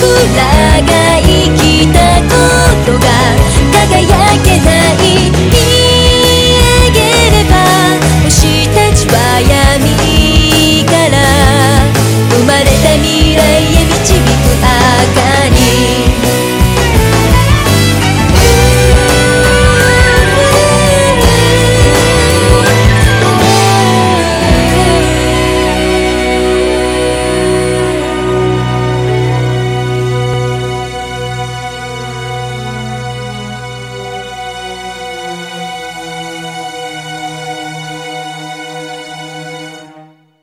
らが生きた